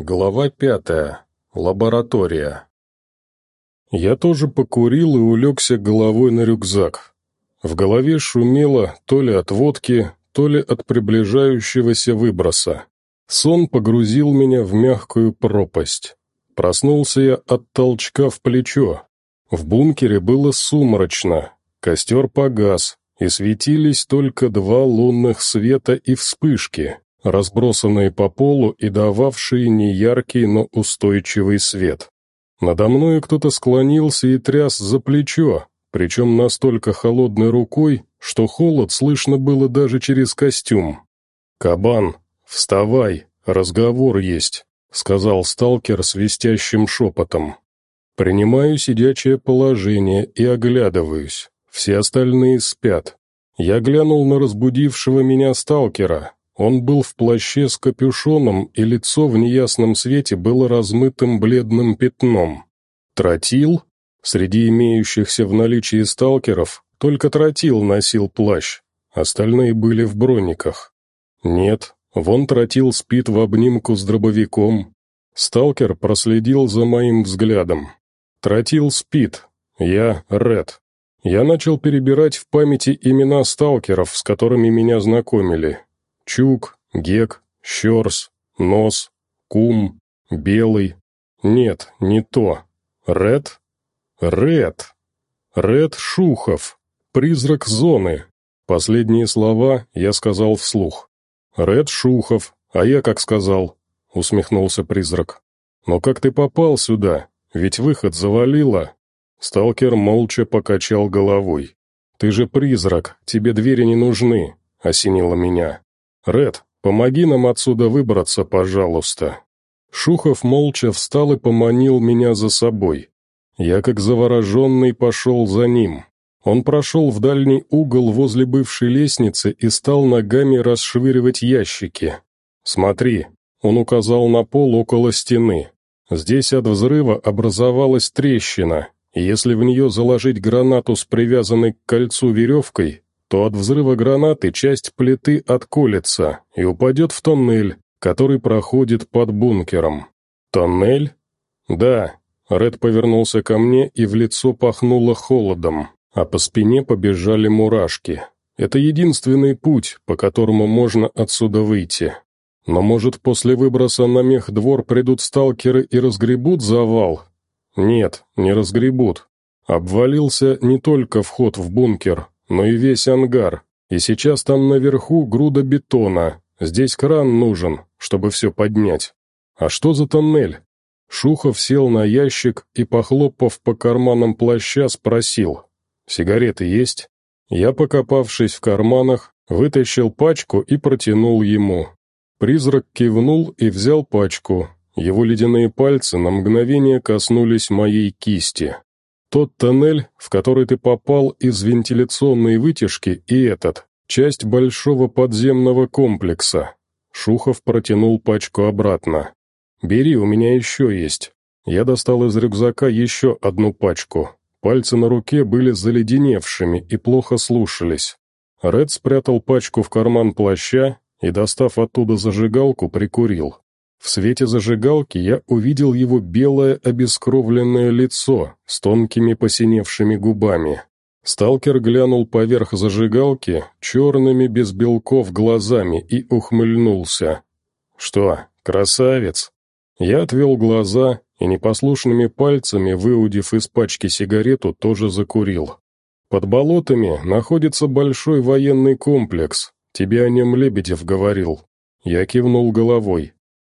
Глава пятая. Лаборатория. Я тоже покурил и улегся головой на рюкзак. В голове шумело то ли от водки, то ли от приближающегося выброса. Сон погрузил меня в мягкую пропасть. Проснулся я от толчка в плечо. В бункере было сумрачно, костер погас, и светились только два лунных света и вспышки разбросанные по полу и дававшие неяркий, но устойчивый свет. Надо мною кто-то склонился и тряс за плечо, причем настолько холодной рукой, что холод слышно было даже через костюм. «Кабан, вставай, разговор есть», — сказал сталкер свистящим шепотом. Принимаю сидячее положение и оглядываюсь. Все остальные спят. Я глянул на разбудившего меня сталкера, он был в плаще с капюшоном, и лицо в неясном свете было размытым бледным пятном. Тротил? Среди имеющихся в наличии сталкеров только Тротил носил плащ, остальные были в брониках. Нет, вон Тротил спит в обнимку с дробовиком. Сталкер проследил за моим взглядом. Тротил спит, я Ред. Я начал перебирать в памяти имена сталкеров, с которыми меня знакомили. Чук, Гек, Щерс, Нос, Кум, Белый. Нет, не то. Ред? Ред. Ред Шухов. Призрак зоны. Последние слова я сказал вслух. Ред Шухов. А я как сказал? Усмехнулся призрак. Но как ты попал сюда? Ведь выход завалило. Сталкер молча покачал головой. «Ты же призрак, тебе двери не нужны», — осенило меня. «Ред, помоги нам отсюда выбраться, пожалуйста». Шухов молча встал и поманил меня за собой. Я, как завороженный, пошел за ним. Он прошел в дальний угол возле бывшей лестницы и стал ногами расшвыривать ящики. «Смотри», — он указал на пол около стены. «Здесь от взрыва образовалась трещина. Если в нее заложить гранату с привязанной к кольцу веревкой, то от взрыва гранаты часть плиты отколется и упадет в тоннель, который проходит под бункером. «Тоннель?» «Да». Ред повернулся ко мне и в лицо пахнуло холодом, а по спине побежали мурашки. «Это единственный путь, по которому можно отсюда выйти. Но, может, после выброса на мех двор придут сталкеры и разгребут завал?» «Нет, не разгребут. Обвалился не только вход в бункер, но и весь ангар, и сейчас там наверху груда бетона, здесь кран нужен, чтобы все поднять. А что за тоннель?» Шухов сел на ящик и, похлопав по карманам плаща, спросил. «Сигареты есть?» Я, покопавшись в карманах, вытащил пачку и протянул ему. Призрак кивнул и взял пачку. Его ледяные пальцы на мгновение коснулись моей кисти. Тот тоннель, в который ты попал из вентиляционной вытяжки, и этот — часть большого подземного комплекса». Шухов протянул пачку обратно. «Бери, у меня еще есть». Я достал из рюкзака еще одну пачку. Пальцы на руке были заледеневшими и плохо слушались. Ред спрятал пачку в карман плаща и, достав оттуда зажигалку, прикурил. В свете зажигалки я увидел его белое обескровленное лицо с тонкими посиневшими губами. Сталкер глянул поверх зажигалки черными без белков глазами и ухмыльнулся. «Что, красавец?» Я отвел глаза и непослушными пальцами, выудив из пачки сигарету, тоже закурил. «Под болотами находится большой военный комплекс. Тебе о нем Лебедев говорил». Я кивнул головой.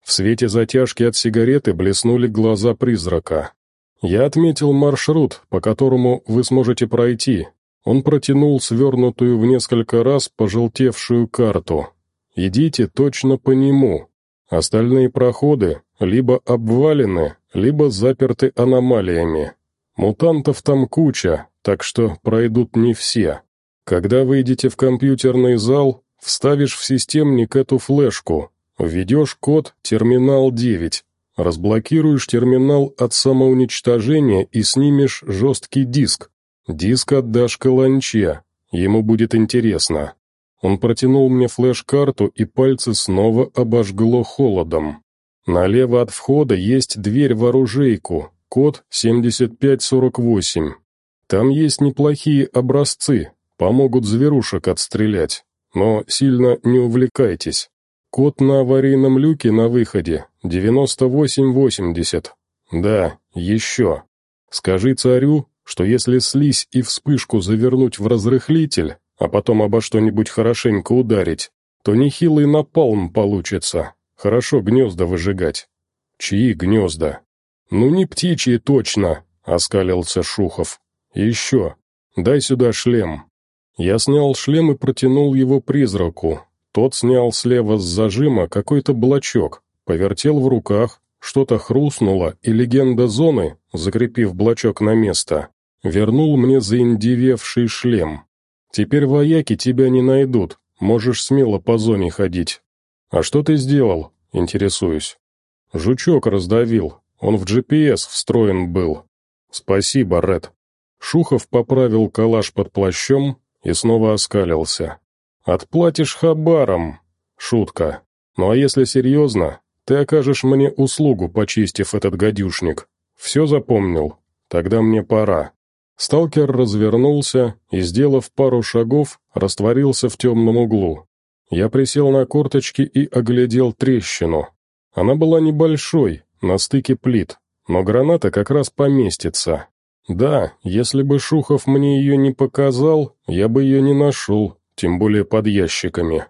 В свете затяжки от сигареты блеснули глаза призрака. «Я отметил маршрут, по которому вы сможете пройти». Он протянул свернутую в несколько раз пожелтевшую карту. «Идите точно по нему. Остальные проходы либо обвалены, либо заперты аномалиями. Мутантов там куча, так что пройдут не все. Когда выйдете в компьютерный зал, вставишь в системник эту флешку, Введешь код «Терминал 9», разблокируешь терминал от самоуничтожения и снимешь жесткий диск. Диск отдашь каланче, ему будет интересно. Он протянул мне флеш-карту, и пальцы снова обожгло холодом. Налево от входа есть дверь в оружейку, код 7548. Там есть неплохие образцы, помогут зверушек отстрелять, но сильно не увлекайтесь. Код на аварийном люке на выходе. 9880. Да, еще. Скажи царю, что если слизь и вспышку завернуть в разрыхлитель, а потом обо что-нибудь хорошенько ударить, то нехилый напалм получится. Хорошо гнезда выжигать. Чьи гнезда? Ну не птичьи точно, оскалился Шухов. Еще. Дай сюда шлем. Я снял шлем и протянул его призраку, тот снял слева с зажима какой-то блочок, повертел в руках, что-то хрустнуло, и легенда зоны, закрепив блочок на место, вернул мне заиндевевший шлем. «Теперь вояки тебя не найдут, можешь смело по зоне ходить». «А что ты сделал?» — интересуюсь. «Жучок раздавил, он в GPS встроен был». «Спасибо, Ред». Шухов поправил калаш под плащом и снова оскалился. Отплатишь хабаром. Шутка. Ну а если серьезно, ты окажешь мне услугу, почистив этот гадюшник. Все запомнил? Тогда мне пора». Сталкер развернулся и, сделав пару шагов, растворился в темном углу. Я присел на корточки и оглядел трещину. Она была небольшой, на стыке плит, но граната как раз поместится. Да, если бы Шухов мне ее не показал, я бы ее не нашел, тем более под ящиками.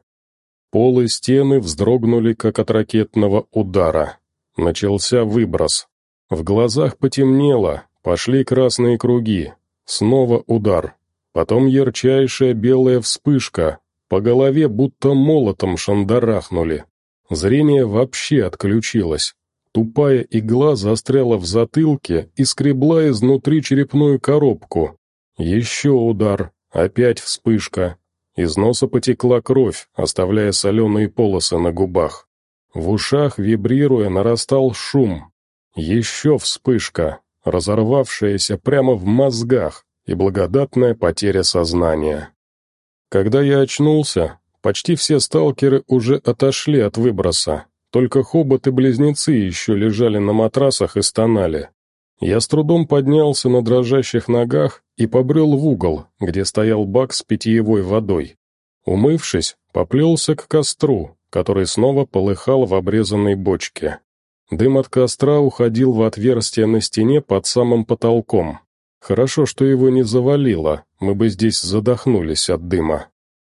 Пол и стены вздрогнули, как от ракетного удара. Начался выброс. В глазах потемнело, пошли красные круги. Снова удар. Потом ярчайшая белая вспышка. По голове будто молотом шандарахнули. Зрение вообще отключилось. Тупая игла застряла в затылке и скребла изнутри черепную коробку. Еще удар, опять вспышка. Из носа потекла кровь, оставляя соленые полосы на губах. В ушах, вибрируя, нарастал шум. Еще вспышка, разорвавшаяся прямо в мозгах и благодатная потеря сознания. Когда я очнулся, почти все сталкеры уже отошли от выброса, только хобот и близнецы еще лежали на матрасах и стонали. Я с трудом поднялся на дрожащих ногах и побрел в угол, где стоял бак с питьевой водой. Умывшись, поплелся к костру, который снова полыхал в обрезанной бочке. Дым от костра уходил в отверстие на стене под самым потолком. Хорошо, что его не завалило, мы бы здесь задохнулись от дыма.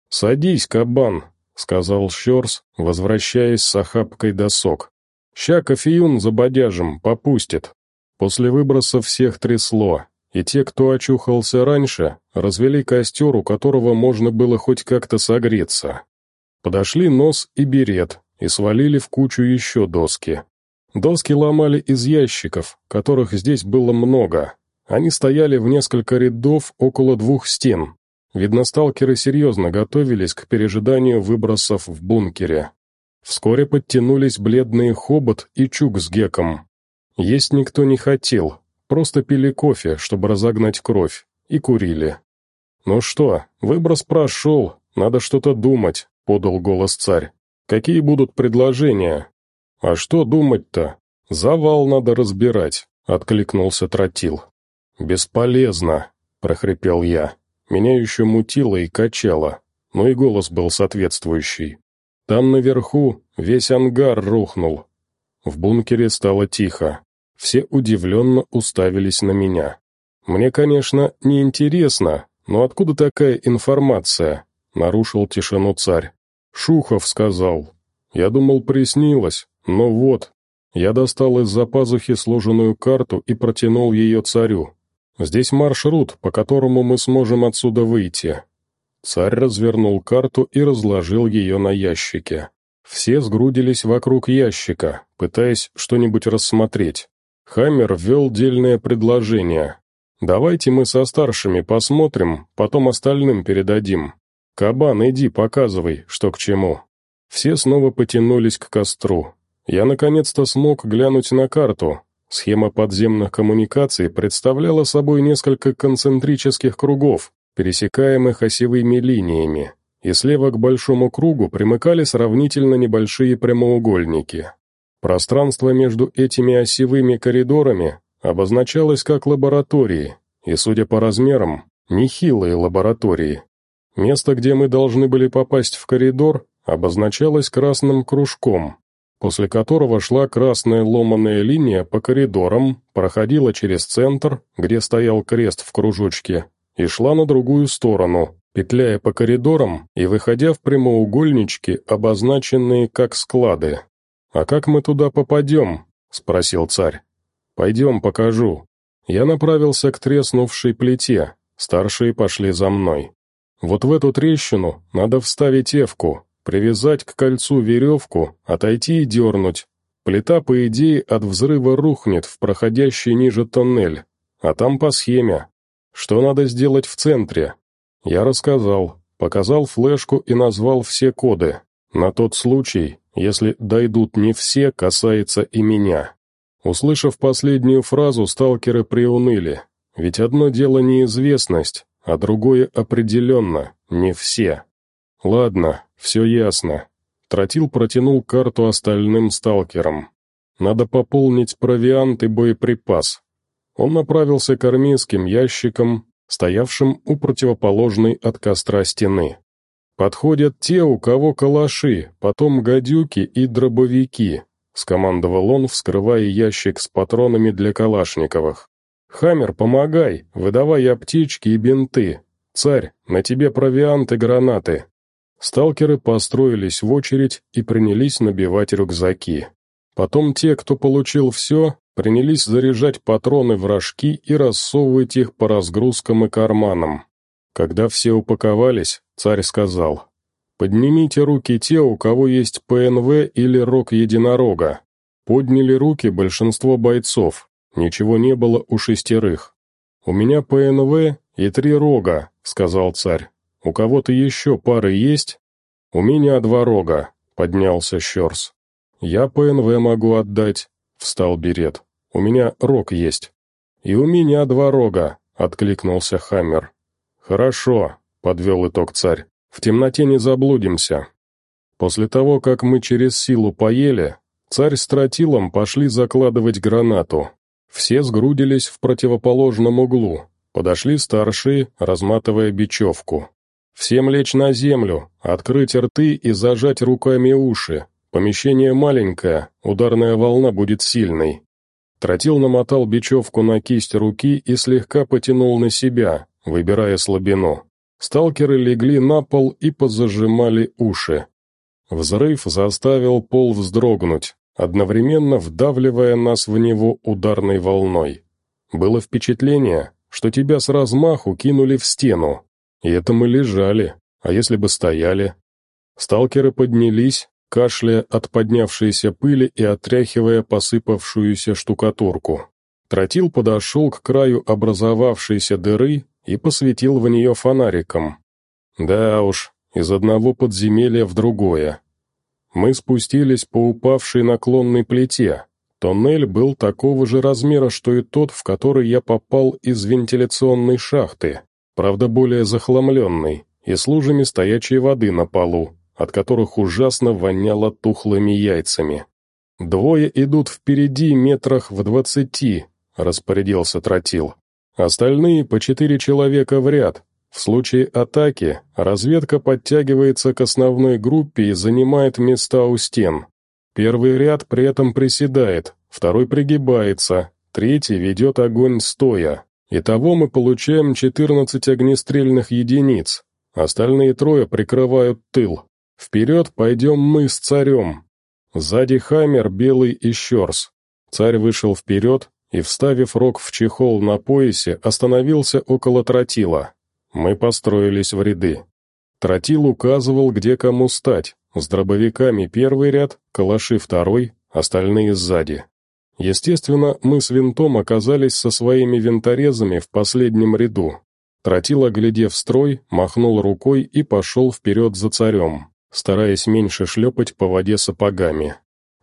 «Садись, кабан», — сказал Щерс, возвращаясь с охапкой досок. «Ща кофеюн за бодяжем попустит». После выброса всех трясло, и те, кто очухался раньше, развели костер, у которого можно было хоть как-то согреться. Подошли нос и берет, и свалили в кучу еще доски. Доски ломали из ящиков, которых здесь было много. Они стояли в несколько рядов около двух стен. Видно, сталкеры серьезно готовились к пережиданию выбросов в бункере. Вскоре подтянулись бледные Хобот и Чук с Геком. Есть никто не хотел, просто пили кофе, чтобы разогнать кровь, и курили. «Ну что, выброс прошел, надо что-то думать», — подал голос царь. «Какие будут предложения?» «А что думать-то? Завал надо разбирать», — откликнулся Тротил. «Бесполезно», — прохрипел я. Меня еще мутило и качало, но и голос был соответствующий. Там наверху весь ангар рухнул. В бункере стало тихо. Все удивленно уставились на меня. «Мне, конечно, не интересно, но откуда такая информация?» — нарушил тишину царь. «Шухов сказал. Я думал, приснилось, но вот». Я достал из-за пазухи сложенную карту и протянул ее царю. «Здесь маршрут, по которому мы сможем отсюда выйти». Царь развернул карту и разложил ее на ящике. Все сгрудились вокруг ящика, пытаясь что-нибудь рассмотреть. Хаммер ввел дельное предложение. «Давайте мы со старшими посмотрим, потом остальным передадим. Кабан, иди, показывай, что к чему». Все снова потянулись к костру. Я наконец-то смог глянуть на карту. Схема подземных коммуникаций представляла собой несколько концентрических кругов, пересекаемых осевыми линиями, и слева к большому кругу примыкали сравнительно небольшие прямоугольники. Пространство между этими осевыми коридорами обозначалось как лаборатории, и, судя по размерам, нехилые лаборатории. Место, где мы должны были попасть в коридор, обозначалось красным кружком, после которого шла красная ломаная линия по коридорам, проходила через центр, где стоял крест в кружочке, и шла на другую сторону, петляя по коридорам и выходя в прямоугольнички, обозначенные как склады. «А как мы туда попадем?» — спросил царь. «Пойдем, покажу». Я направился к треснувшей плите, старшие пошли за мной. Вот в эту трещину надо вставить эвку, привязать к кольцу веревку, отойти и дернуть. Плита, по идее, от взрыва рухнет в проходящий ниже тоннель, а там по схеме. Что надо сделать в центре? Я рассказал, показал флешку и назвал все коды. На тот случай, если дойдут не все, касается и меня». Услышав последнюю фразу, сталкеры приуныли. Ведь одно дело неизвестность, а другое определенно, не все. «Ладно, все ясно». Тротил протянул карту остальным сталкерам. «Надо пополнить провиант и боеприпас». Он направился к армейским ящикам, стоявшим у противоположной от костра стены. «Подходят те, у кого калаши, потом гадюки и дробовики», — скомандовал он, вскрывая ящик с патронами для Калашниковых. «Хаммер, помогай, выдавай аптечки и бинты. Царь, на тебе провианты, гранаты». Сталкеры построились в очередь и принялись набивать рюкзаки. Потом те, кто получил все, принялись заряжать патроны в рожки и рассовывать их по разгрузкам и карманам. Когда все упаковались, Царь сказал, «Поднимите руки те, у кого есть ПНВ или рог единорога». Подняли руки большинство бойцов, ничего не было у шестерых. «У меня ПНВ и три рога», — сказал царь. «У кого-то еще пары есть?» «У меня два рога», — поднялся Щерс. «Я ПНВ могу отдать», — встал Берет. «У меня рог есть». «И у меня два рога», — откликнулся Хаммер. «Хорошо, — подвел итог царь, — «в темноте не заблудимся». После того, как мы через силу поели, царь с тротилом пошли закладывать гранату. Все сгрудились в противоположном углу, подошли старшие, разматывая бечевку. «Всем лечь на землю, открыть рты и зажать руками уши. Помещение маленькое, ударная волна будет сильной». Тротил намотал бечевку на кисть руки и слегка потянул на себя, выбирая слабину. Сталкеры легли на пол и подзажимали уши. Взрыв заставил пол вздрогнуть, одновременно вдавливая нас в него ударной волной. Было впечатление, что тебя с размаху кинули в стену. И это мы лежали, а если бы стояли? Сталкеры поднялись, кашляя от поднявшейся пыли и отряхивая посыпавшуюся штукатурку. Тротил подошел к краю образовавшейся дыры и посветил в нее фонариком. Да уж, из одного подземелья в другое. Мы спустились по упавшей наклонной плите. Тоннель был такого же размера, что и тот, в который я попал из вентиляционной шахты, правда более захламленный и с лужами стоячей воды на полу, от которых ужасно воняло тухлыми яйцами. «Двое идут впереди метрах в двадцати», — распорядился Тротил. Остальные по четыре человека в ряд. В случае атаки разведка подтягивается к основной группе и занимает места у стен. Первый ряд при этом приседает, второй пригибается, третий ведет огонь стоя. Итого мы получаем 14 огнестрельных единиц. Остальные трое прикрывают тыл. Вперед пойдем мы с царем. Сзади Хаммер, Белый и Щерс. Царь вышел вперед, и, вставив рог в чехол на поясе, остановился около тротила. Мы построились в ряды. Тротил указывал, где кому стать, с дробовиками первый ряд, калаши второй, остальные сзади. Естественно, мы с винтом оказались со своими винторезами в последнем ряду. Тротил, оглядев строй, махнул рукой и пошел вперед за царем, стараясь меньше шлепать по воде сапогами.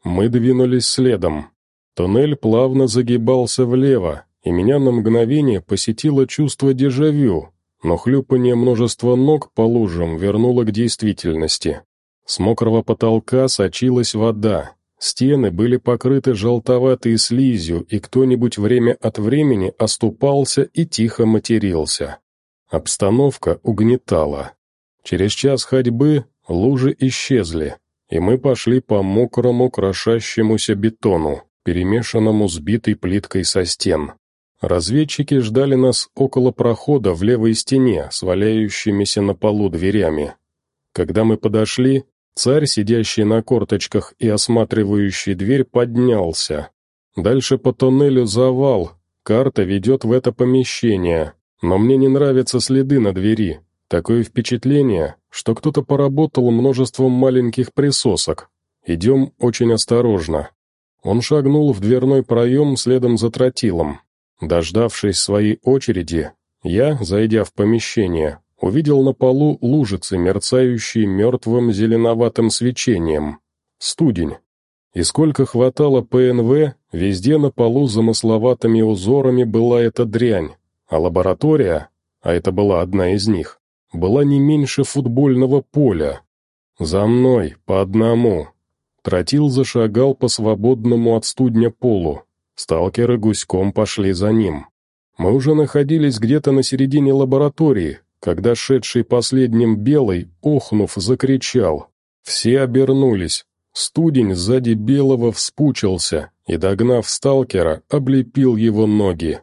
Мы двинулись следом, Тоннель плавно загибался влево, и меня на мгновение посетило чувство дежавю, но хлюпанье множества ног по лужам вернуло к действительности. С мокрого потолка сочилась вода, стены были покрыты желтоватой слизью, и кто-нибудь время от времени оступался и тихо матерился. Обстановка угнетала. Через час ходьбы лужи исчезли, и мы пошли по мокрому крошащемуся бетону перемешанному сбитой плиткой со стен. Разведчики ждали нас около прохода в левой стене с на полу дверями. Когда мы подошли, царь, сидящий на корточках и осматривающий дверь, поднялся. Дальше по тоннелю завал, карта ведет в это помещение, но мне не нравятся следы на двери. Такое впечатление, что кто-то поработал множеством маленьких присосок. Идем очень осторожно. Он шагнул в дверной проем следом за тротилом. Дождавшись своей очереди, я, зайдя в помещение, увидел на полу лужицы, мерцающие мертвым зеленоватым свечением. Студень. И сколько хватало ПНВ, везде на полу замысловатыми узорами была эта дрянь, а лаборатория, а это была одна из них, была не меньше футбольного поля. «За мной, по одному», Тротил зашагал по свободному от студня полу. Сталкеры гуськом пошли за ним. Мы уже находились где-то на середине лаборатории, когда шедший последним белый, охнув, закричал. Все обернулись. Студень сзади белого вспучился и, догнав сталкера, облепил его ноги.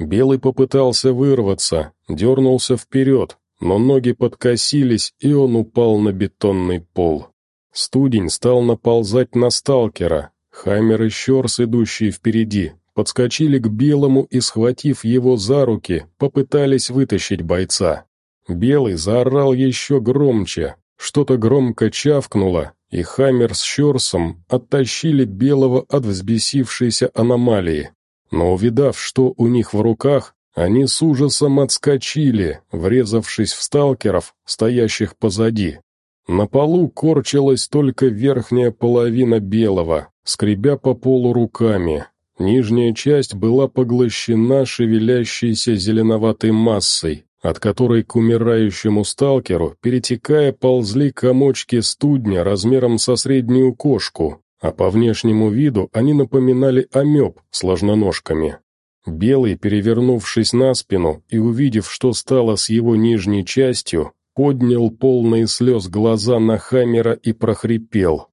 Белый попытался вырваться, дернулся вперед, но ноги подкосились, и он упал на бетонный пол. Студень стал наползать на сталкера. Хаммер и Щерс, идущие впереди, подскочили к Белому и, схватив его за руки, попытались вытащить бойца. Белый заорал еще громче, что-то громко чавкнуло, и Хаммер с Щерсом оттащили Белого от взбесившейся аномалии. Но увидав, что у них в руках, они с ужасом отскочили, врезавшись в сталкеров, стоящих позади. На полу корчилась только верхняя половина белого, скребя по полу руками. Нижняя часть была поглощена шевелящейся зеленоватой массой, от которой к умирающему сталкеру, перетекая, ползли комочки студня размером со среднюю кошку, а по внешнему виду они напоминали амеб с ложноножками. Белый, перевернувшись на спину и увидев, что стало с его нижней частью, поднял полные слез глаза на Хаммера и прохрипел.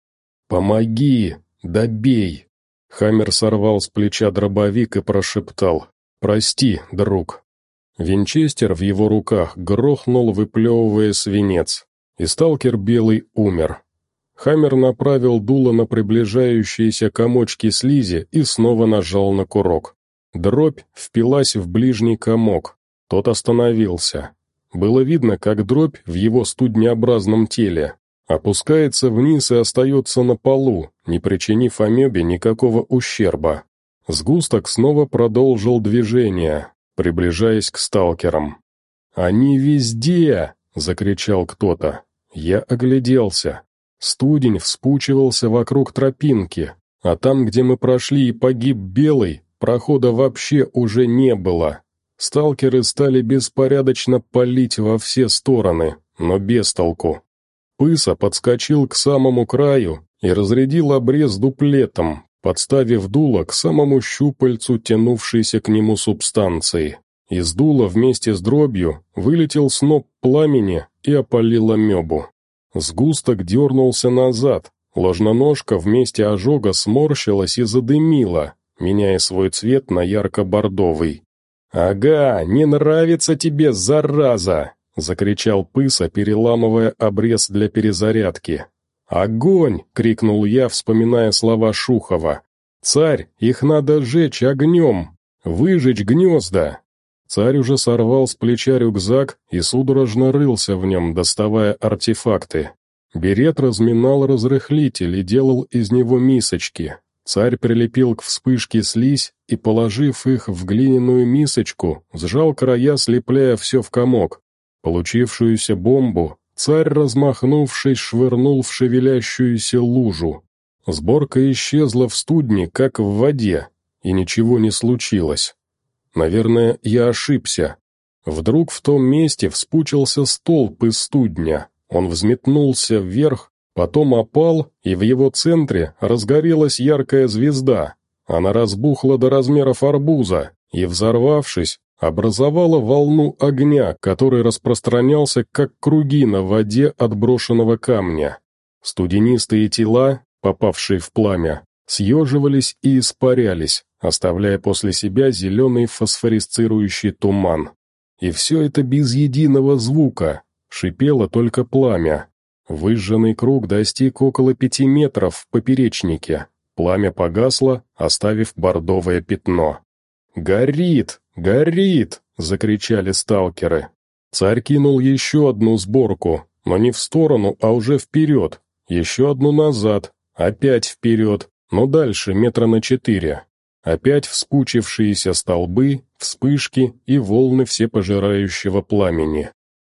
«Помоги! Добей!» Хаммер сорвал с плеча дробовик и прошептал. «Прости, друг!» Винчестер в его руках грохнул, выплевывая свинец, и сталкер белый умер. Хаммер направил дуло на приближающиеся комочки слизи и снова нажал на курок. Дробь впилась в ближний комок. Тот остановился, было видно, как дробь в его студнеобразном теле опускается вниз и остается на полу, не причинив амебе никакого ущерба. Сгусток снова продолжил движение, приближаясь к сталкерам. «Они везде!» — закричал кто-то. Я огляделся. Студень вспучивался вокруг тропинки, а там, где мы прошли и погиб Белый, прохода вообще уже не было. Сталкеры стали беспорядочно палить во все стороны, но без толку. Пыса подскочил к самому краю и разрядил обрез дуплетом, подставив дуло к самому щупальцу тянувшейся к нему субстанции. Из дула вместе с дробью вылетел сноп пламени и опалил амебу. Сгусток дернулся назад, ложноножка вместе ожога сморщилась и задымила, меняя свой цвет на ярко-бордовый. «Ага, не нравится тебе, зараза!» — закричал Пыса, переламывая обрез для перезарядки. «Огонь!» — крикнул я, вспоминая слова Шухова. «Царь, их надо сжечь огнем! Выжечь гнезда!» Царь уже сорвал с плеча рюкзак и судорожно рылся в нем, доставая артефакты. Берет разминал разрыхлитель и делал из него мисочки, Царь прилепил к вспышке слизь и, положив их в глиняную мисочку, сжал края, слепляя все в комок. Получившуюся бомбу царь, размахнувшись, швырнул в шевелящуюся лужу. Сборка исчезла в студне, как в воде, и ничего не случилось. Наверное, я ошибся. Вдруг в том месте вспучился столб из студня. Он взметнулся вверх, Потом опал, и в его центре разгорелась яркая звезда. Она разбухла до размеров арбуза и, взорвавшись, образовала волну огня, который распространялся как круги на воде от брошенного камня. Студенистые тела, попавшие в пламя, съеживались и испарялись, оставляя после себя зеленый фосфорисцирующий туман. И все это без единого звука, шипело только пламя, Выжженный круг достиг около пяти метров в поперечнике. Пламя погасло, оставив бордовое пятно. «Горит! Горит!» — закричали сталкеры. Царь кинул еще одну сборку, но не в сторону, а уже вперед. Еще одну назад, опять вперед, но дальше метра на четыре. Опять вспучившиеся столбы, вспышки и волны всепожирающего пламени.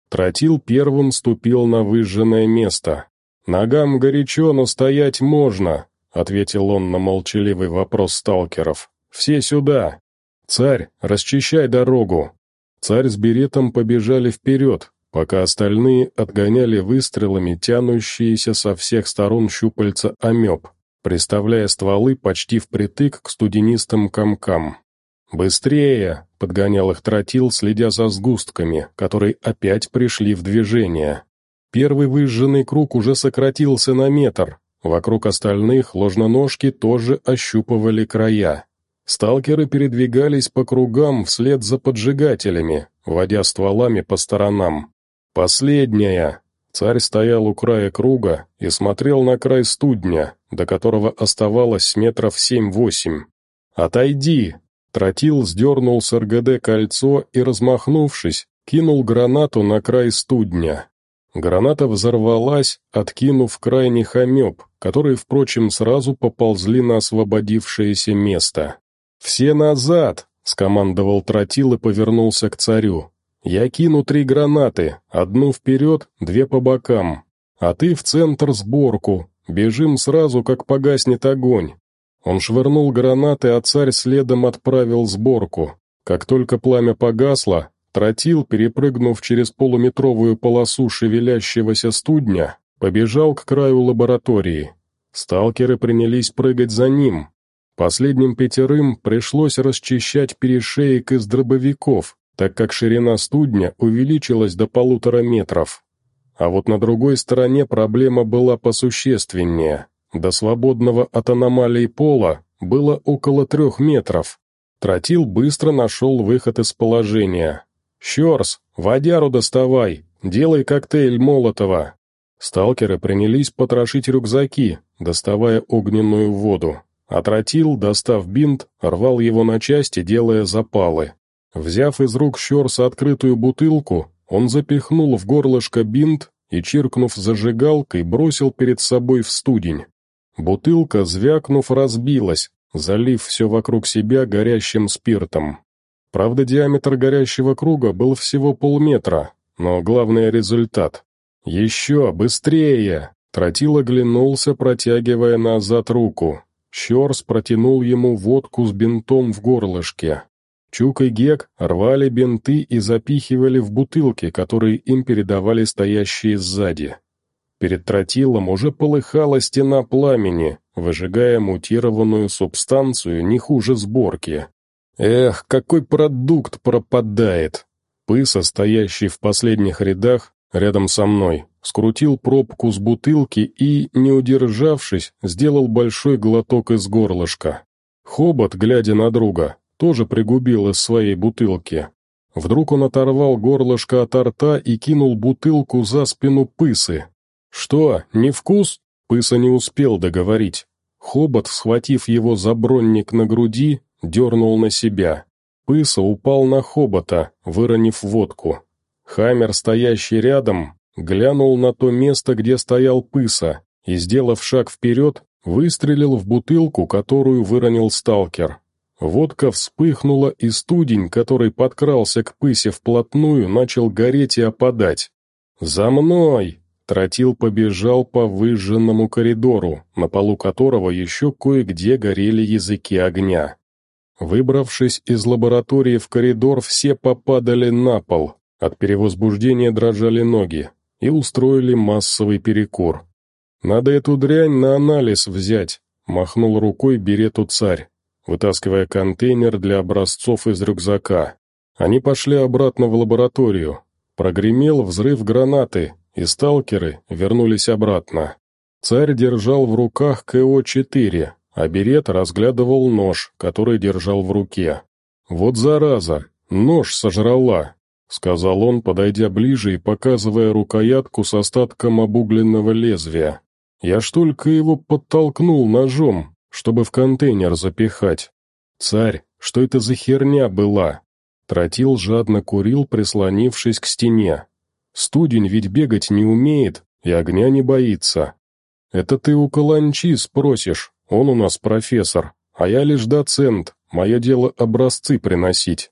Тротил первым ступил на выжженное место. «Ногам горячо, но стоять можно», — ответил он на молчаливый вопрос сталкеров. «Все сюда! Царь, расчищай дорогу!» Царь с беретом побежали вперед, пока остальные отгоняли выстрелами тянущиеся со всех сторон щупальца амеб, приставляя стволы почти впритык к студенистым комкам. «Быстрее!» — подгонял их тротил, следя за сгустками, которые опять пришли в движение. Первый выжженный круг уже сократился на метр. Вокруг остальных ложноножки тоже ощупывали края. Сталкеры передвигались по кругам вслед за поджигателями, водя стволами по сторонам. «Последняя!» Царь стоял у края круга и смотрел на край студня, до которого оставалось метров семь-восемь. «Отойди!» Тротил сдернул с РГД кольцо и, размахнувшись, кинул гранату на край студня. Граната взорвалась, откинув крайний хамеб, который, впрочем, сразу поползли на освободившееся место. «Все назад!» — скомандовал тротил и повернулся к царю. «Я кину три гранаты, одну вперед, две по бокам. А ты в центр сборку, бежим сразу, как погаснет огонь. Он швырнул гранаты, а царь следом отправил сборку. Как только пламя погасло, тротил, перепрыгнув через полуметровую полосу шевелящегося студня, побежал к краю лаборатории. Сталкеры принялись прыгать за ним. Последним пятерым пришлось расчищать перешеек из дробовиков, так как ширина студня увеличилась до полутора метров. А вот на другой стороне проблема была посущественнее. До свободного от аномалий пола было около трех метров. Тротил быстро нашел выход из положения. «Щерс, водяру доставай, делай коктейль Молотова». Сталкеры принялись потрошить рюкзаки, доставая огненную воду. А тротил, достав бинт, рвал его на части, делая запалы. Взяв из рук Щерса открытую бутылку, он запихнул в горлышко бинт и, чиркнув зажигалкой, бросил перед собой в студень. Бутылка, звякнув, разбилась, залив все вокруг себя горящим спиртом. Правда, диаметр горящего круга был всего полметра, но главный результат. «Еще! Быстрее!» Тротил оглянулся, протягивая назад руку. Щерс протянул ему водку с бинтом в горлышке. Чук и Гек рвали бинты и запихивали в бутылки, которые им передавали стоящие сзади. Перед тротилом уже полыхала стена пламени, выжигая мутированную субстанцию не хуже сборки. Эх, какой продукт пропадает! Пыса, стоящий в последних рядах, рядом со мной, скрутил пробку с бутылки и, не удержавшись, сделал большой глоток из горлышка. Хобот, глядя на друга, тоже пригубил из своей бутылки. Вдруг он оторвал горлышко от рта и кинул бутылку за спину пысы, «Что, не вкус? Пыса не успел договорить. Хобот, схватив его за бронник на груди, дернул на себя. Пыса упал на хобота, выронив водку. Хаммер, стоящий рядом, глянул на то место, где стоял Пыса, и, сделав шаг вперед, выстрелил в бутылку, которую выронил сталкер. Водка вспыхнула, и студень, который подкрался к пысе вплотную, начал гореть и опадать. «За мной!» Тротил побежал по выжженному коридору, на полу которого еще кое-где горели языки огня. Выбравшись из лаборатории в коридор, все попадали на пол, от перевозбуждения дрожали ноги и устроили массовый перекур. «Надо эту дрянь на анализ взять», — махнул рукой берету царь, вытаскивая контейнер для образцов из рюкзака. Они пошли обратно в лабораторию. Прогремел взрыв гранаты, и сталкеры вернулись обратно. Царь держал в руках КО-4, а Берет разглядывал нож, который держал в руке. «Вот зараза! Нож сожрала!» — сказал он, подойдя ближе и показывая рукоятку с остатком обугленного лезвия. «Я ж только его подтолкнул ножом, чтобы в контейнер запихать. Царь, что это за херня была?» Тротил жадно курил, прислонившись к стене. Студень ведь бегать не умеет и огня не боится. Это ты у Каланчи спросишь, он у нас профессор, а я лишь доцент, мое дело образцы приносить.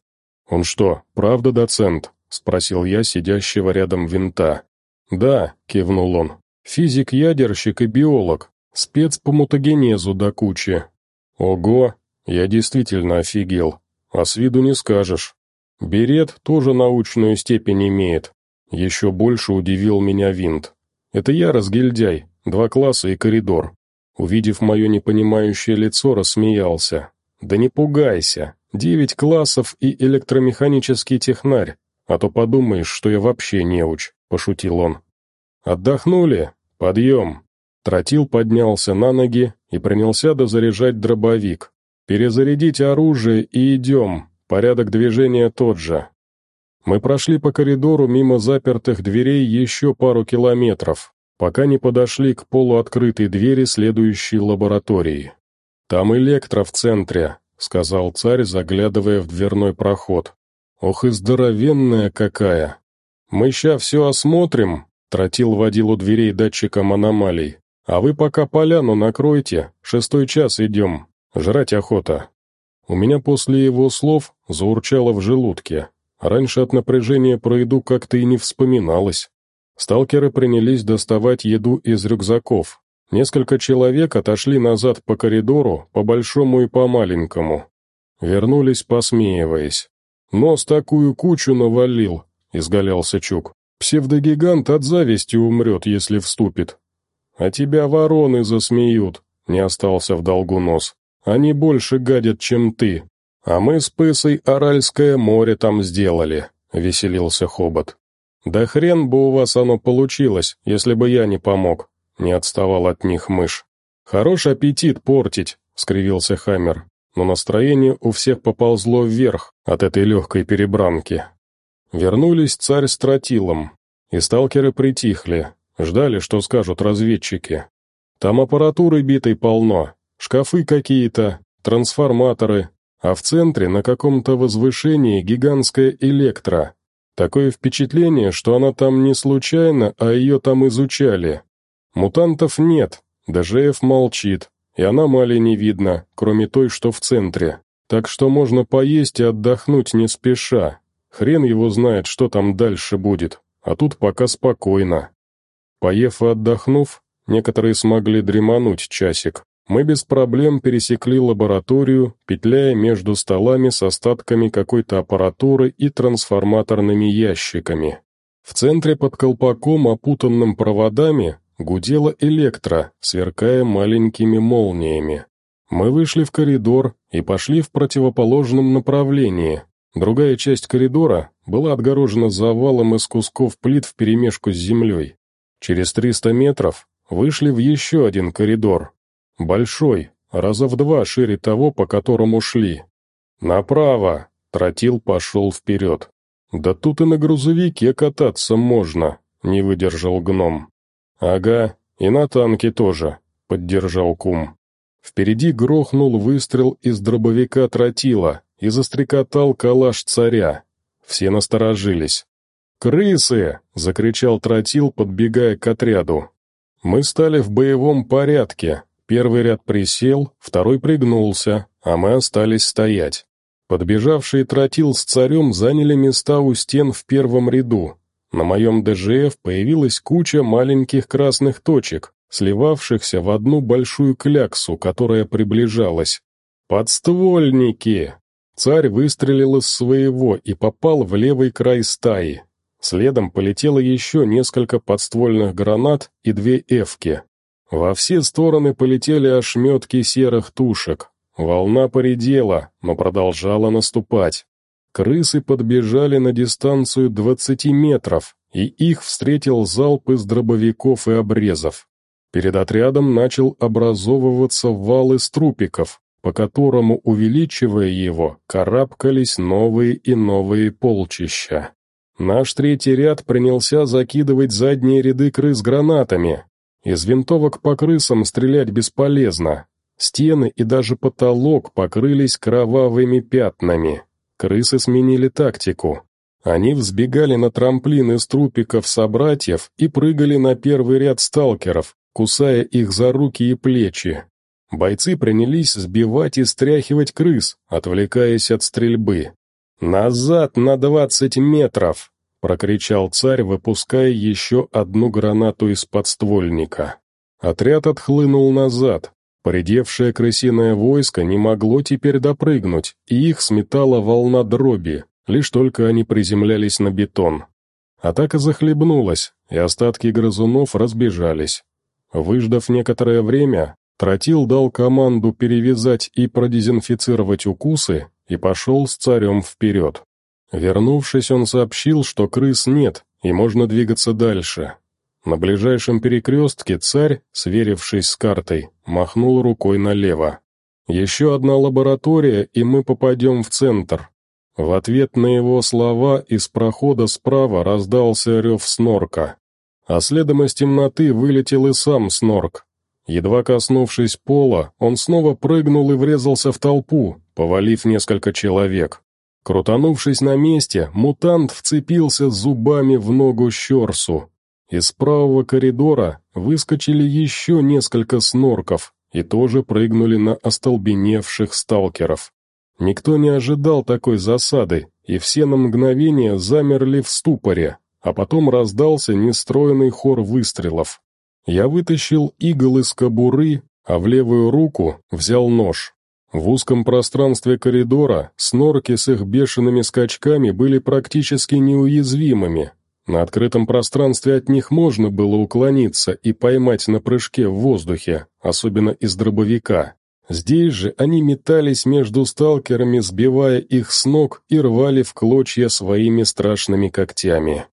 Он что, правда доцент? Спросил я сидящего рядом винта. Да, кивнул он, физик-ядерщик и биолог, спец по мутагенезу до кучи. Ого, я действительно офигел, а с виду не скажешь. Берет тоже научную степень имеет, еще больше удивил меня винт. Это я, разгильдяй, два класса и коридор. Увидев мое непонимающее лицо, рассмеялся. «Да не пугайся. Девять классов и электромеханический технарь. А то подумаешь, что я вообще неуч», — пошутил он. «Отдохнули? Подъем!» Тротил поднялся на ноги и принялся дозаряжать дробовик. «Перезарядить оружие и идем. Порядок движения тот же. Мы прошли по коридору мимо запертых дверей еще пару километров, пока не подошли к полуоткрытой двери следующей лаборатории. «Там электро в центре», — сказал царь, заглядывая в дверной проход. «Ох и здоровенная какая! Мы ща все осмотрим», — тротил водил у дверей датчиком аномалий. «А вы пока поляну накройте, шестой час идем, жрать охота». У меня после его слов заурчало в желудке, Раньше от напряжения про еду как-то и не вспоминалось. Сталкеры принялись доставать еду из рюкзаков. Несколько человек отошли назад по коридору, по большому и по маленькому. Вернулись, посмеиваясь. «Нос такую кучу навалил», — изгалялся Чук. «Псевдогигант от зависти умрет, если вступит». «А тебя вороны засмеют», — не остался в долгу нос. «Они больше гадят, чем ты». «А мы с пысой Аральское море там сделали», — веселился Хобот. «Да хрен бы у вас оно получилось, если бы я не помог», — не отставал от них мышь. «Хорош аппетит портить», — скривился Хаммер, но настроение у всех поползло вверх от этой легкой перебранки. Вернулись царь с тротилом, и сталкеры притихли, ждали, что скажут разведчики. Там аппаратуры битой полно, шкафы какие-то, трансформаторы, а в центре, на каком-то возвышении, гигантская электро. Такое впечатление, что она там не случайно, а ее там изучали. Мутантов нет, даже молчит, и аномалий не видно, кроме той, что в центре. Так что можно поесть и отдохнуть не спеша. Хрен его знает, что там дальше будет, а тут пока спокойно. Поев и отдохнув, некоторые смогли дремануть часик, мы без проблем пересекли лабораторию, петляя между столами с остатками какой-то аппаратуры и трансформаторными ящиками. В центре под колпаком, опутанным проводами, гудела электро, сверкая маленькими молниями. Мы вышли в коридор и пошли в противоположном направлении. Другая часть коридора была отгорожена завалом из кусков плит вперемешку с землей. Через 300 метров вышли в еще один коридор, Большой, раза в два шире того, по которому шли. Направо! Тротил пошел вперед. Да тут и на грузовике кататься можно, не выдержал гном. Ага, и на танке тоже, поддержал кум. Впереди грохнул выстрел из дробовика тротила и застрекотал калаш царя. Все насторожились. «Крысы!» — закричал тротил, подбегая к отряду. «Мы стали в боевом порядке, Первый ряд присел, второй пригнулся, а мы остались стоять. Подбежавший тротил с царем заняли места у стен в первом ряду. На моем ДЖФ появилась куча маленьких красных точек, сливавшихся в одну большую кляксу, которая приближалась. «Подствольники!» Царь выстрелил из своего и попал в левый край стаи. Следом полетело еще несколько подствольных гранат и две эвки, во все стороны полетели ошметки серых тушек. Волна поредела, но продолжала наступать. Крысы подбежали на дистанцию 20 метров, и их встретил залп из дробовиков и обрезов. Перед отрядом начал образовываться вал из трупиков, по которому, увеличивая его, карабкались новые и новые полчища. Наш третий ряд принялся закидывать задние ряды крыс гранатами, из винтовок по крысам стрелять бесполезно. Стены и даже потолок покрылись кровавыми пятнами. Крысы сменили тактику. Они взбегали на трамплины из трупиков собратьев и прыгали на первый ряд сталкеров, кусая их за руки и плечи. Бойцы принялись сбивать и стряхивать крыс, отвлекаясь от стрельбы. «Назад на двадцать метров!» Прокричал царь, выпуская еще одну гранату из подствольника. Отряд отхлынул назад. Поредевшее крысиное войско не могло теперь допрыгнуть, и их сметала волна дроби, лишь только они приземлялись на бетон. Атака захлебнулась, и остатки грызунов разбежались. Выждав некоторое время, Тротил дал команду перевязать и продезинфицировать укусы и пошел с царем вперед. Вернувшись, он сообщил, что крыс нет, и можно двигаться дальше. На ближайшем перекрестке царь, сверившись с картой, махнул рукой налево. «Еще одна лаборатория, и мы попадем в центр». В ответ на его слова из прохода справа раздался рев снорка. А следом из темноты вылетел и сам снорк. Едва коснувшись пола, он снова прыгнул и врезался в толпу, повалив несколько человек. Крутанувшись на месте, мутант вцепился зубами в ногу Щерсу. Из правого коридора выскочили еще несколько снорков и тоже прыгнули на остолбеневших сталкеров. Никто не ожидал такой засады, и все на мгновение замерли в ступоре, а потом раздался нестроенный хор выстрелов. Я вытащил игл из кобуры, а в левую руку взял нож. В узком пространстве коридора снорки с их бешеными скачками были практически неуязвимыми. На открытом пространстве от них можно было уклониться и поймать на прыжке в воздухе, особенно из дробовика. Здесь же они метались между сталкерами, сбивая их с ног и рвали в клочья своими страшными когтями.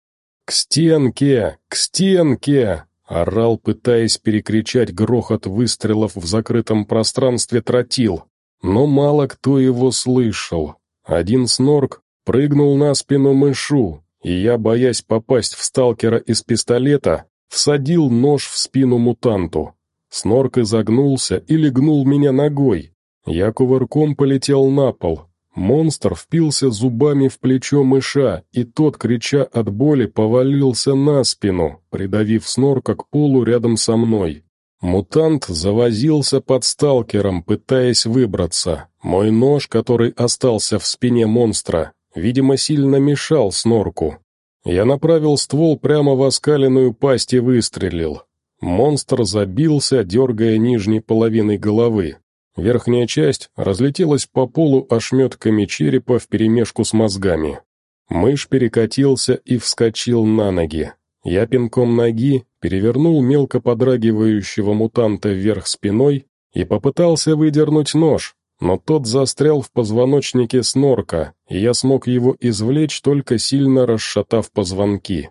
«К стенке! К стенке!» — орал, пытаясь перекричать грохот выстрелов в закрытом пространстве тротил. Но мало кто его слышал. Один снорк прыгнул на спину мышу, и я, боясь попасть в сталкера из пистолета, всадил нож в спину мутанту. Снорк изогнулся и легнул меня ногой. Я кувырком полетел на пол. Монстр впился зубами в плечо мыша, и тот, крича от боли, повалился на спину, придавив снорка к полу рядом со мной. Мутант завозился под сталкером, пытаясь выбраться. Мой нож, который остался в спине монстра, видимо, сильно мешал снорку. Я направил ствол прямо в оскаленную пасть и выстрелил. Монстр забился, дергая нижней половиной головы. Верхняя часть разлетелась по полу ошметками черепа вперемешку с мозгами. Мышь перекатился и вскочил на ноги. Я пинком ноги перевернул мелко подрагивающего мутанта вверх спиной и попытался выдернуть нож, но тот застрял в позвоночнике снорка, и я смог его извлечь, только сильно расшатав позвонки.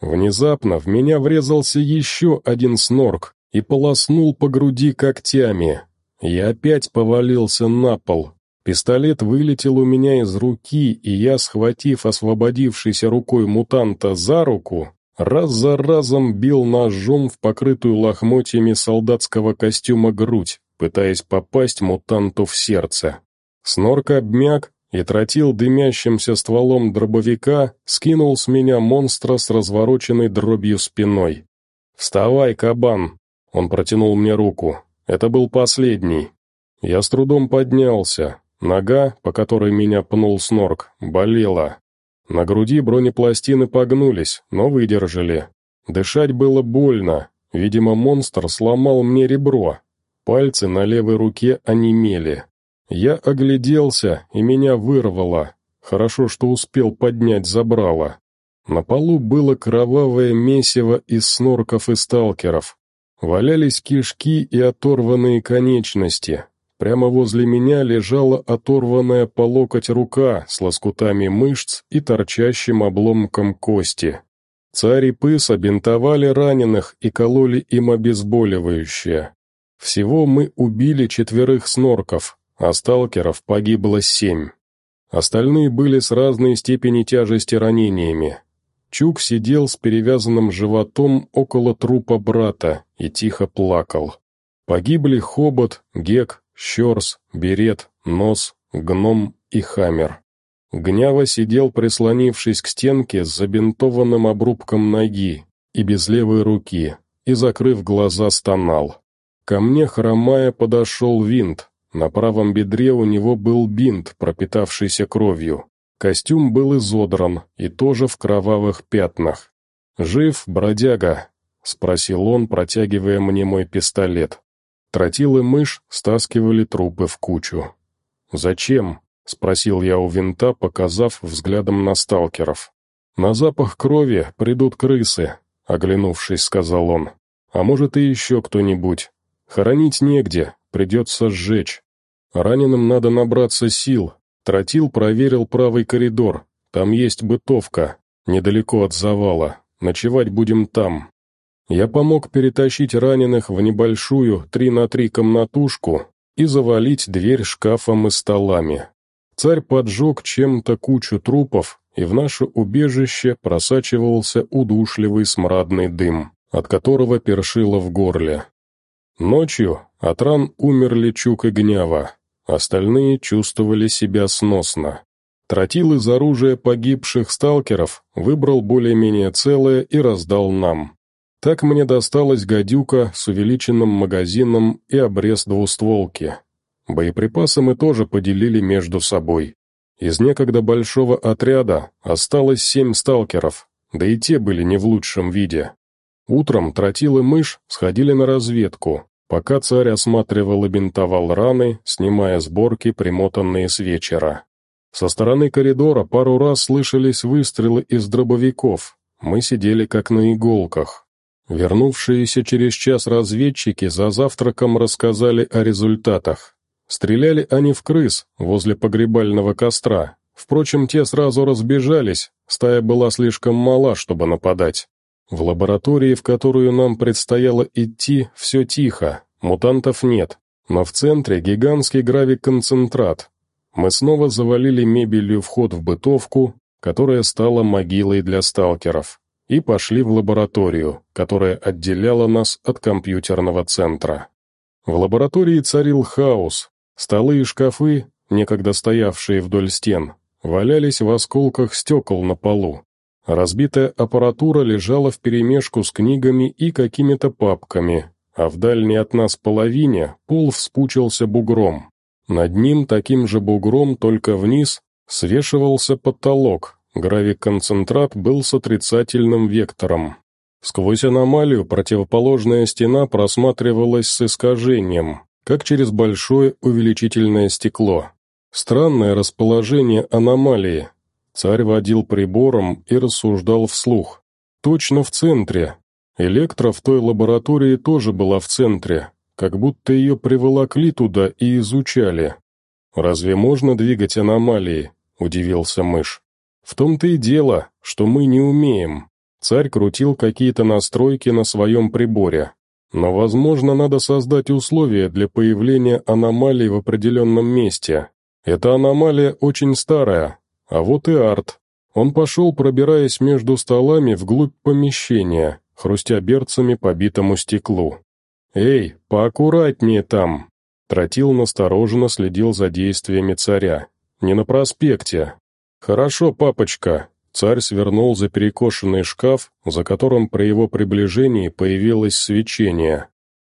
Внезапно в меня врезался еще один снорк и полоснул по груди когтями. Я опять повалился на пол. Пистолет вылетел у меня из руки, и я, схватив освободившейся рукой мутанта за руку, Раз за разом бил ножом в покрытую лохмотьями солдатского костюма грудь, пытаясь попасть мутанту в сердце. Снорк обмяк и тротил дымящимся стволом дробовика, скинул с меня монстра с развороченной дробью спиной. «Вставай, кабан!» Он протянул мне руку. Это был последний. Я с трудом поднялся. Нога, по которой меня пнул снорк, болела. На груди бронепластины погнулись, но выдержали. Дышать было больно. Видимо, монстр сломал мне ребро. Пальцы на левой руке онемели. Я огляделся, и меня вырвало. Хорошо, что успел поднять забрало. На полу было кровавое месиво из снорков и сталкеров. Валялись кишки и оторванные конечности, Прямо возле меня лежала оторванная по локоть рука с лоскутами мышц и торчащим обломком кости. Царь и Пыса бинтовали раненых и кололи им обезболивающее. Всего мы убили четверых снорков, а сталкеров погибло семь. Остальные были с разной степени тяжести ранениями. Чук сидел с перевязанным животом около трупа брата и тихо плакал. Погибли Хобот, Гек, Щерс, берет, нос, гном и хаммер. Гнява сидел, прислонившись к стенке с забинтованным обрубком ноги и без левой руки, и, закрыв глаза, стонал. Ко мне, хромая, подошел винт. На правом бедре у него был бинт, пропитавшийся кровью. Костюм был изодран и тоже в кровавых пятнах. «Жив, бродяга?» — спросил он, протягивая мне мой пистолет. Тротилы мышь стаскивали трупы в кучу. «Зачем?» — спросил я у винта, показав взглядом на сталкеров. «На запах крови придут крысы», — оглянувшись, сказал он. «А может, и еще кто-нибудь. Хоронить негде, придется сжечь. Раненым надо набраться сил. Тротил проверил правый коридор. Там есть бытовка, недалеко от завала. Ночевать будем там. Я помог перетащить раненых в небольшую 3 на 3 комнатушку и завалить дверь шкафом и столами. Царь поджег чем-то кучу трупов, и в наше убежище просачивался удушливый смрадный дым, от которого першило в горле. Ночью от ран умерли Чук и Гнява, остальные чувствовали себя сносно. Тротил из оружия погибших сталкеров выбрал более-менее целое и раздал нам. Так мне досталась гадюка с увеличенным магазином и обрез двустволки. Боеприпасы мы тоже поделили между собой. Из некогда большого отряда осталось семь сталкеров, да и те были не в лучшем виде. Утром тротил и мышь сходили на разведку, пока царь осматривал и бинтовал раны, снимая сборки, примотанные с вечера. Со стороны коридора пару раз слышались выстрелы из дробовиков. Мы сидели как на иголках. Вернувшиеся через час разведчики за завтраком рассказали о результатах. Стреляли они в крыс возле погребального костра. Впрочем, те сразу разбежались, стая была слишком мала, чтобы нападать. В лаборатории, в которую нам предстояло идти, все тихо, мутантов нет, но в центре гигантский гравиконцентрат. Мы снова завалили мебелью вход в бытовку, которая стала могилой для сталкеров и пошли в лабораторию, которая отделяла нас от компьютерного центра. В лаборатории царил хаос. Столы и шкафы, некогда стоявшие вдоль стен, валялись в осколках стекол на полу. Разбитая аппаратура лежала вперемешку с книгами и какими-то папками, а в дальней от нас половине пол вспучился бугром. Над ним таким же бугром, только вниз, свешивался потолок, Гравий концентрат был с отрицательным вектором. Сквозь аномалию противоположная стена просматривалась с искажением, как через большое увеличительное стекло. Странное расположение аномалии. Царь водил прибором и рассуждал вслух. Точно в центре. Электро в той лаборатории тоже была в центре, как будто ее приволокли туда и изучали. «Разве можно двигать аномалии?» – удивился мышь. В том-то и дело, что мы не умеем. Царь крутил какие-то настройки на своем приборе. Но, возможно, надо создать условия для появления аномалий в определенном месте. Эта аномалия очень старая. А вот и арт. Он пошел, пробираясь между столами вглубь помещения, хрустя берцами по битому стеклу. «Эй, поаккуратнее там!» Тротил настороженно следил за действиями царя. «Не на проспекте, «Хорошо, папочка!» Царь свернул за перекошенный шкаф, за которым при его приближении появилось свечение.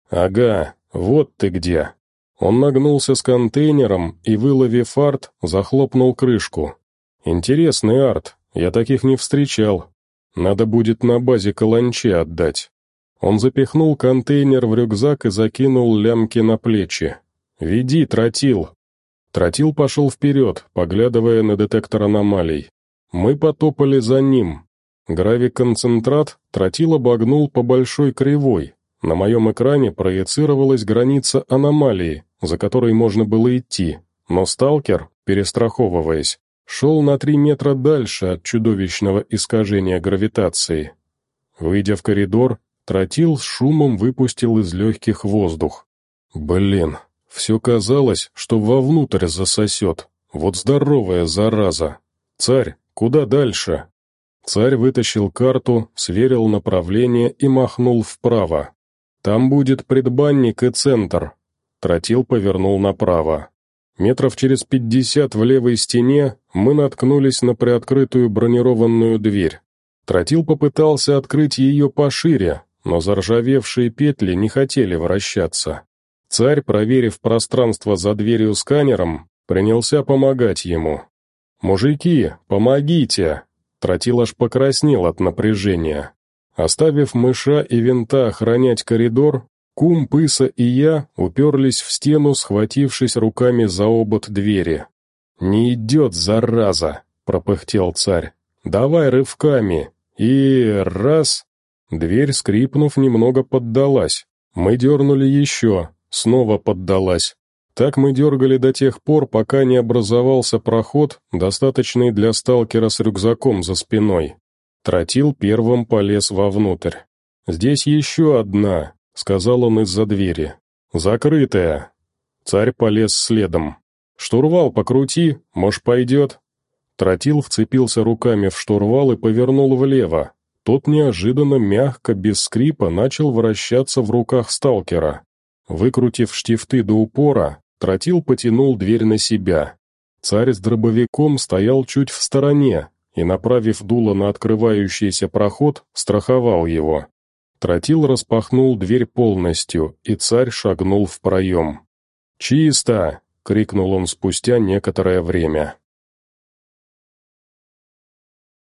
«Ага, вот ты где!» Он нагнулся с контейнером и, выловив фарт, захлопнул крышку. «Интересный арт, я таких не встречал. Надо будет на базе каланчи отдать». Он запихнул контейнер в рюкзак и закинул лямки на плечи. «Веди, тротил!» Тротил пошел вперед, поглядывая на детектор аномалий. Мы потопали за ним. Гравик-концентрат тротил обогнул по большой кривой. На моем экране проецировалась граница аномалии, за которой можно было идти, но сталкер, перестраховываясь, шел на три метра дальше от чудовищного искажения гравитации. Выйдя в коридор, тротил с шумом выпустил из легких воздух. «Блин, все казалось, что вовнутрь засосет. Вот здоровая зараза. Царь, куда дальше? Царь вытащил карту, сверил направление и махнул вправо. Там будет предбанник и центр. Тротил повернул направо. Метров через пятьдесят в левой стене мы наткнулись на приоткрытую бронированную дверь. Тротил попытался открыть ее пошире, но заржавевшие петли не хотели вращаться. Царь, проверив пространство за дверью сканером, принялся помогать ему. «Мужики, помогите!» Тротил покраснел от напряжения. Оставив мыша и винта охранять коридор, Кум, Пыса и я уперлись в стену, схватившись руками за обод двери. «Не идет, зараза!» — пропыхтел царь. «Давай рывками!» И раз... Дверь, скрипнув, немного поддалась. Мы дернули еще, снова поддалась. Так мы дергали до тех пор, пока не образовался проход, достаточный для сталкера с рюкзаком за спиной. Тротил первым полез вовнутрь. «Здесь еще одна», — сказал он из-за двери. «Закрытая». Царь полез следом. «Штурвал покрути, может, пойдет?» Тротил вцепился руками в штурвал и повернул влево. Тот неожиданно, мягко, без скрипа начал вращаться в руках сталкера. Выкрутив штифты до упора, тротил потянул дверь на себя. Царь с дробовиком стоял чуть в стороне и, направив дуло на открывающийся проход, страховал его. Тротил распахнул дверь полностью, и царь шагнул в проем. «Чисто!» — крикнул он спустя некоторое время.